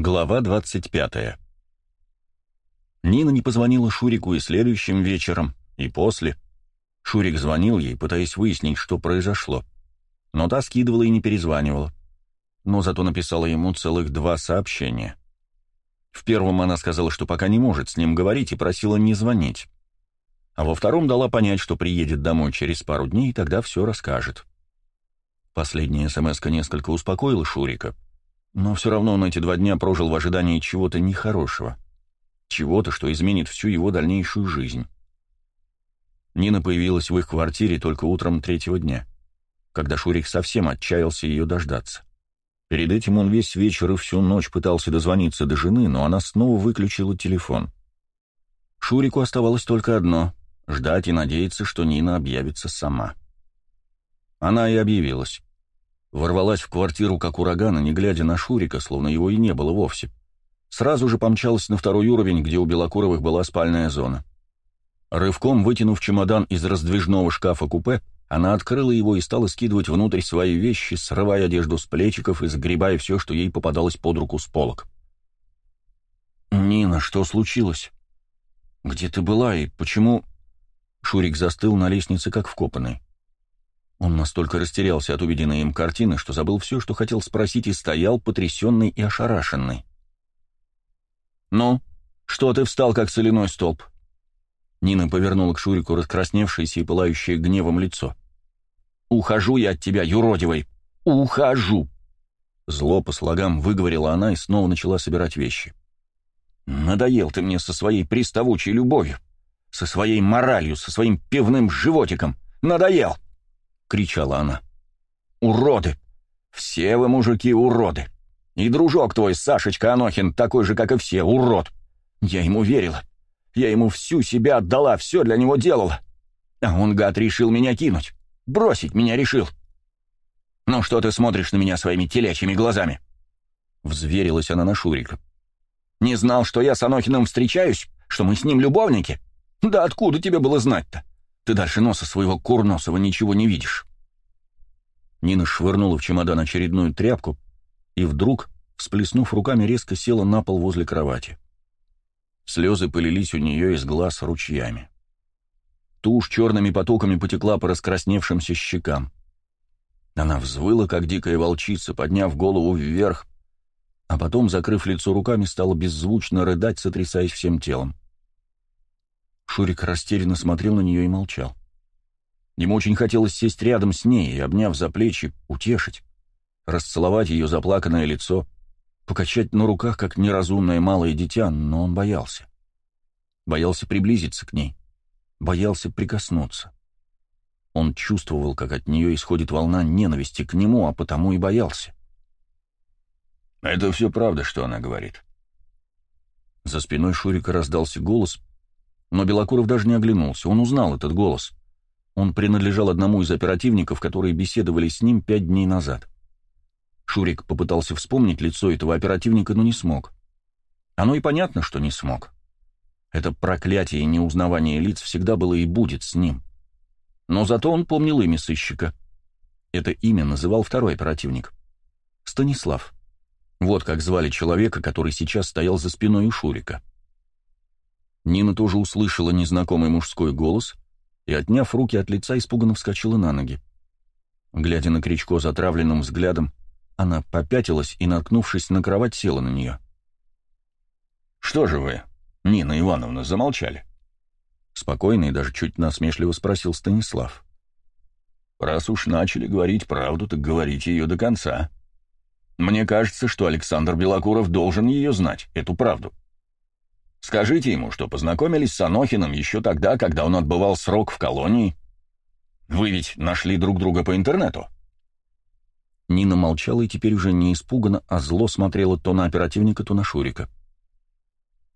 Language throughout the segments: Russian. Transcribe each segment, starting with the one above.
Глава 25. Нина не позвонила Шурику и следующим вечером, и после. Шурик звонил ей, пытаясь выяснить, что произошло. Но та скидывала и не перезванивала. Но зато написала ему целых два сообщения. В первом она сказала, что пока не может с ним говорить, и просила не звонить. А во втором дала понять, что приедет домой через пару дней, и тогда все расскажет. Последняя смс несколько успокоила Шурика, но все равно он эти два дня прожил в ожидании чего-то нехорошего. Чего-то, что изменит всю его дальнейшую жизнь. Нина появилась в их квартире только утром третьего дня, когда Шурик совсем отчаялся ее дождаться. Перед этим он весь вечер и всю ночь пытался дозвониться до жены, но она снова выключила телефон. Шурику оставалось только одно — ждать и надеяться, что Нина объявится сама. Она и объявилась ворвалась в квартиру как ураган, не глядя на Шурика, словно его и не было вовсе. Сразу же помчалась на второй уровень, где у Белокуровых была спальная зона. Рывком вытянув чемодан из раздвижного шкафа-купе, она открыла его и стала скидывать внутрь свои вещи, срывая одежду с плечиков и сгребая все, что ей попадалось под руку с полок. «Нина, что случилось? Где ты была и почему...» Шурик застыл на лестнице, как вкопанный. Он настолько растерялся от увиденной им картины, что забыл все, что хотел спросить, и стоял потрясенный и ошарашенный. «Ну, что ты встал, как соляной столб?» Нина повернула к Шурику раскрасневшееся и пылающее гневом лицо. «Ухожу я от тебя, юродивый! Ухожу!» Зло по слогам выговорила она и снова начала собирать вещи. «Надоел ты мне со своей приставучей любовью, со своей моралью, со своим пивным животиком! Надоел!» — кричала она. «Уроды! Все вы, мужики, уроды! И дружок твой, Сашечка Анохин, такой же, как и все, урод! Я ему верила. Я ему всю себя отдала, все для него делала. А он, гад, решил меня кинуть. Бросить меня решил. Ну что ты смотришь на меня своими телячьими глазами?» Взверилась она на Шурика. «Не знал, что я с Анохиным встречаюсь? Что мы с ним любовники? Да откуда тебе было знать-то? Ты дальше носа своего курносого ничего не видишь. Нина швырнула в чемодан очередную тряпку и вдруг, всплеснув руками, резко села на пол возле кровати. Слезы полились у нее из глаз ручьями. Тушь черными потоками потекла по раскрасневшимся щекам. Она взвыла, как дикая волчица, подняв голову вверх, а потом, закрыв лицо руками, стала беззвучно рыдать, сотрясаясь всем телом. Шурик растерянно смотрел на нее и молчал. Ему очень хотелось сесть рядом с ней и, обняв за плечи, утешить, расцеловать ее заплаканное лицо, покачать на руках, как неразумное малое дитя, но он боялся. Боялся приблизиться к ней, боялся прикоснуться. Он чувствовал, как от нее исходит волна ненависти к нему, а потому и боялся. «Это все правда, что она говорит». За спиной Шурика раздался голос, но Белокуров даже не оглянулся, он узнал этот голос. Он принадлежал одному из оперативников, которые беседовали с ним пять дней назад. Шурик попытался вспомнить лицо этого оперативника, но не смог. Оно и понятно, что не смог. Это проклятие и неузнавание лиц всегда было и будет с ним. Но зато он помнил имя сыщика. Это имя называл второй оперативник. Станислав. Вот как звали человека, который сейчас стоял за спиной у Шурика. Нина тоже услышала незнакомый мужской голос и, отняв руки от лица, испуганно вскочила на ноги. Глядя на Кричко затравленным взглядом, она попятилась и, наткнувшись на кровать, села на нее. «Что же вы, Нина Ивановна, замолчали?» Спокойно и даже чуть насмешливо спросил Станислав. «Раз уж начали говорить правду, так говорите ее до конца. Мне кажется, что Александр Белокуров должен ее знать, эту правду. Скажите ему, что познакомились с Анохиным еще тогда, когда он отбывал срок в колонии. Вы ведь нашли друг друга по интернету». Нина молчала и теперь уже не испуганно, а зло смотрела то на оперативника, то на Шурика.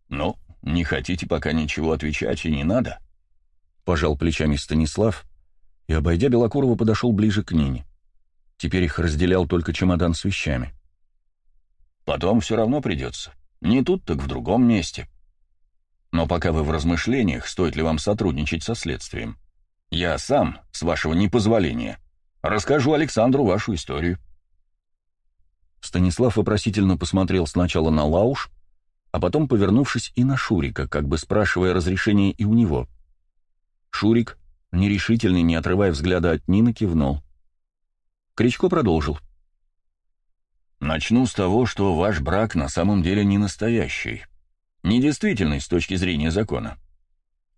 «Ну, не хотите пока ничего отвечать, и не надо», — пожал плечами Станислав и, обойдя Белокурова, подошел ближе к Нине. Теперь их разделял только чемодан с вещами. «Потом все равно придется. Не тут, так в другом месте. Но пока вы в размышлениях, стоит ли вам сотрудничать со следствием, я сам, с вашего непозволения, расскажу Александру вашу историю. Станислав вопросительно посмотрел сначала на Лауш, а потом, повернувшись, и на Шурика, как бы спрашивая разрешения и у него. Шурик, нерешительный, не отрывая взгляда от Нины, кивнул. Кричко продолжил. «Начну с того, что ваш брак на самом деле не настоящий, недействительный с точки зрения закона.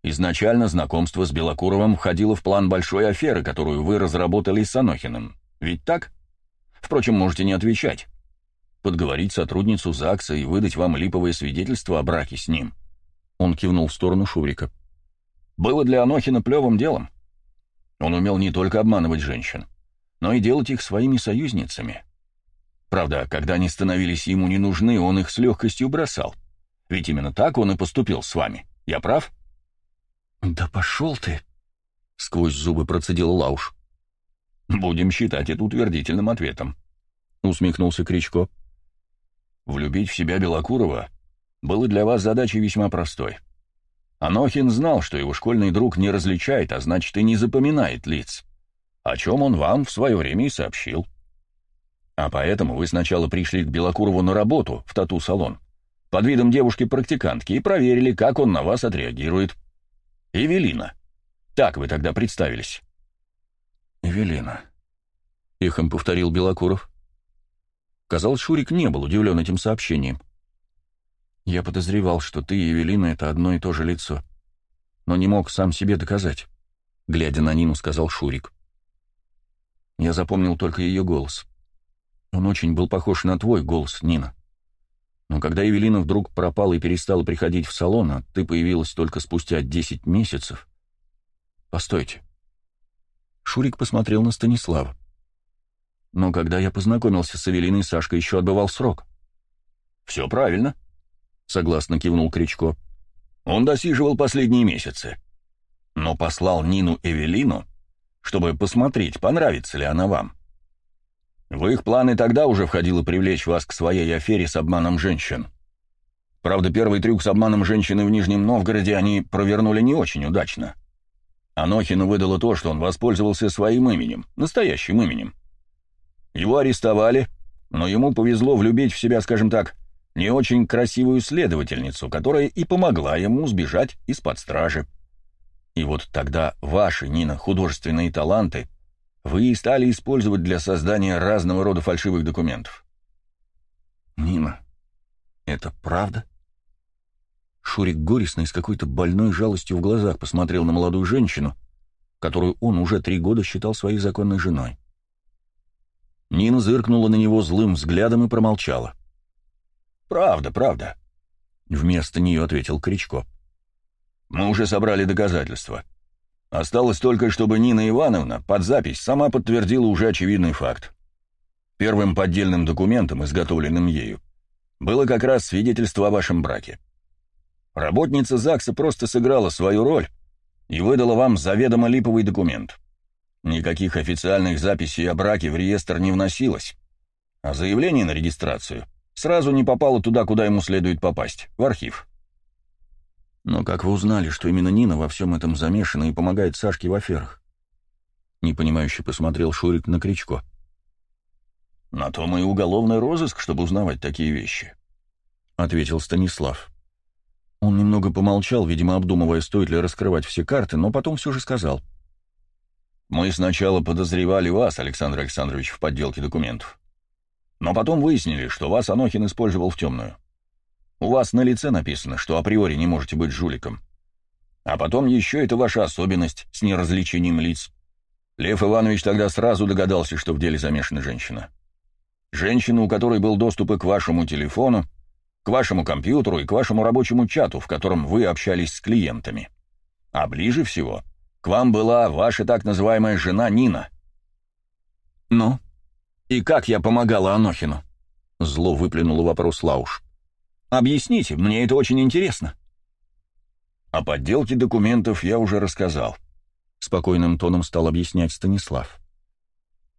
Изначально знакомство с Белокуровым входило в план большой аферы, которую вы разработали с Анохиным. Ведь так? Впрочем, можете не отвечать. Подговорить сотрудницу ЗАГСа и выдать вам липовое свидетельство о браке с ним. Он кивнул в сторону Шурика. Было для Анохина плевым делом. Он умел не только обманывать женщин, но и делать их своими союзницами. Правда, когда они становились ему не нужны, он их с легкостью бросал. Ведь именно так он и поступил с вами. Я прав? «Да пошел ты!» — сквозь зубы процедил Лауш. «Будем считать это утвердительным ответом», — усмехнулся Кричко. «Влюбить в себя Белокурова было для вас задачей весьма простой. Анохин знал, что его школьный друг не различает, а значит и не запоминает лиц, о чем он вам в свое время и сообщил. А поэтому вы сначала пришли к Белокурову на работу в тату-салон под видом девушки-практикантки и проверили, как он на вас отреагирует. Эвелина. Так вы тогда представились. «Эвелина», — эхом повторил Белокуров. Казалось, Шурик не был удивлен этим сообщением. «Я подозревал, что ты и Эвелина — это одно и то же лицо, но не мог сам себе доказать», — глядя на Нину, сказал Шурик. «Я запомнил только ее голос. Он очень был похож на твой голос, Нина. Но когда Эвелина вдруг пропала и перестала приходить в салон, а ты появилась только спустя десять месяцев... Постойте. Шурик посмотрел на Станислава. Но когда я познакомился с Эвелиной, Сашка еще отбывал срок. «Все правильно», — согласно кивнул Кричко. «Он досиживал последние месяцы. Но послал Нину Эвелину, чтобы посмотреть, понравится ли она вам. В их планы тогда уже входило привлечь вас к своей афере с обманом женщин. Правда, первый трюк с обманом женщины в Нижнем Новгороде они провернули не очень удачно. Анохину выдало то, что он воспользовался своим именем, настоящим именем. Его арестовали, но ему повезло влюбить в себя, скажем так, не очень красивую следовательницу, которая и помогла ему сбежать из-под стражи. И вот тогда ваши, Нина, художественные таланты вы и стали использовать для создания разного рода фальшивых документов. Нина, это правда? Шурик горестно и с какой-то больной жалостью в глазах посмотрел на молодую женщину, которую он уже три года считал своей законной женой. Нина зыркнула на него злым взглядом и промолчала. «Правда, правда», — вместо нее ответил Кричко. «Мы уже собрали доказательства. Осталось только, чтобы Нина Ивановна под запись сама подтвердила уже очевидный факт. Первым поддельным документом, изготовленным ею, было как раз свидетельство о вашем браке. Работница ЗАГСа просто сыграла свою роль и выдала вам заведомо липовый документ. Никаких официальных записей о браке в реестр не вносилось, а заявление на регистрацию сразу не попало туда, куда ему следует попасть, в архив. Но как вы узнали, что именно Нина во всем этом замешана и помогает Сашке в аферах? Непонимающе посмотрел Шурик на Кричко. На то мы и уголовный розыск, чтобы узнавать такие вещи, ответил Станислав. Он немного помолчал, видимо, обдумывая, стоит ли раскрывать все карты, но потом все же сказал. «Мы сначала подозревали вас, Александр Александрович, в подделке документов. Но потом выяснили, что вас Анохин использовал в темную. У вас на лице написано, что априори не можете быть жуликом. А потом еще это ваша особенность с неразличением лиц. Лев Иванович тогда сразу догадался, что в деле замешана женщина. Женщина, у которой был доступ и к вашему телефону, к вашему компьютеру и к вашему рабочему чату, в котором вы общались с клиентами. А ближе всего к вам была ваша так называемая жена Нина. «Ну? И как я помогала Анохину?» Зло выплюнул вопрос Лауш. Объясните, мне это очень интересно». «О подделке документов я уже рассказал», — спокойным тоном стал объяснять Станислав.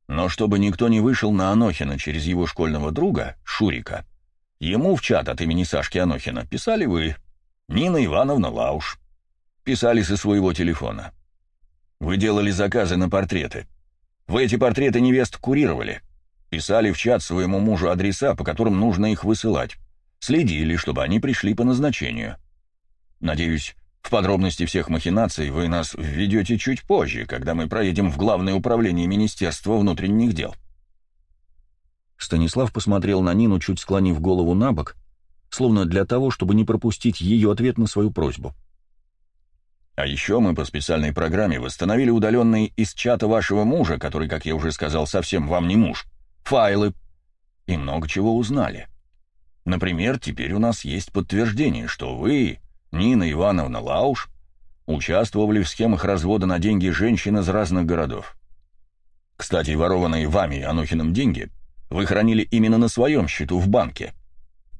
«Но чтобы никто не вышел на Анохина через его школьного друга, Шурика, ему в чат от имени Сашки Анохина писали вы, Нина Ивановна Лауш. Писали со своего телефона. Вы делали заказы на портреты. Вы эти портреты невест курировали. Писали в чат своему мужу адреса, по которым нужно их высылать. Следили, чтобы они пришли по назначению. Надеюсь, в подробности всех махинаций вы нас введете чуть позже, когда мы проедем в Главное управление Министерства внутренних дел. Станислав посмотрел на Нину, чуть склонив голову на бок, словно для того, чтобы не пропустить ее ответ на свою просьбу. А еще мы по специальной программе восстановили удаленные из чата вашего мужа, который, как я уже сказал, совсем вам не муж, файлы, и много чего узнали. Например, теперь у нас есть подтверждение, что вы, Нина Ивановна Лауш, участвовали в схемах развода на деньги женщин из разных городов. Кстати, ворованные вами и Анохиным деньги вы хранили именно на своем счету в банке.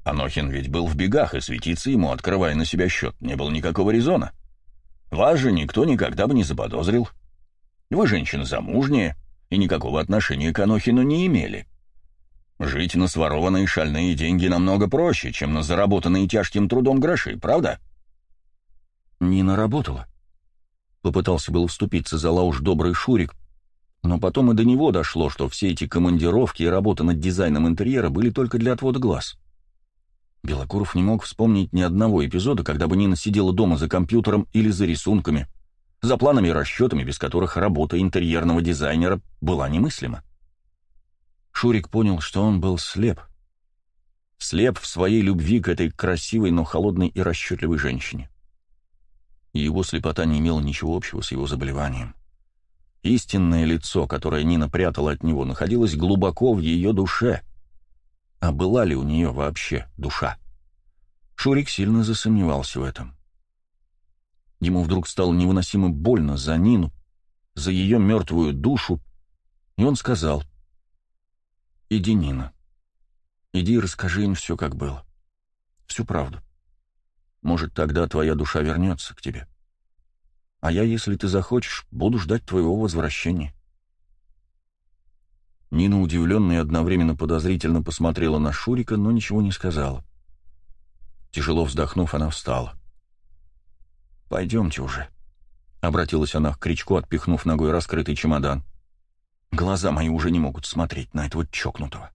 Анохин ведь был в бегах, и светиться ему, открывая на себя счет, не было никакого резона. Вас же никто никогда бы не заподозрил. Вы женщина замужняя, и никакого отношения к Анохину не имели. Жить на сворованные шальные деньги намного проще, чем на заработанные тяжким трудом гроши, правда? Не наработала. Попытался был вступиться за лауш добрый Шурик, но потом и до него дошло, что все эти командировки и работа над дизайном интерьера были только для отвода глаз. Белокуров не мог вспомнить ни одного эпизода, когда бы Нина сидела дома за компьютером или за рисунками, за планами и расчетами, без которых работа интерьерного дизайнера была немыслима. Шурик понял, что он был слеп. Слеп в своей любви к этой красивой, но холодной и расчетливой женщине. И его слепота не имела ничего общего с его заболеванием. Истинное лицо, которое Нина прятала от него, находилось глубоко в ее душе. А была ли у нее вообще душа? Шурик сильно засомневался в этом. Ему вдруг стало невыносимо больно за Нину, за ее мертвую душу, и он сказал — «Иди, Нина. Иди и расскажи им все, как было. Всю правду. Может, тогда твоя душа вернется к тебе. А я, если ты захочешь, буду ждать твоего возвращения». Нина, удивленно и одновременно подозрительно посмотрела на Шурика, но ничего не сказала. Тяжело вздохнув, она встала. «Пойдемте уже», — обратилась она к кричку, отпихнув ногой раскрытый чемодан. Глаза мои уже не могут смотреть на этого чокнутого.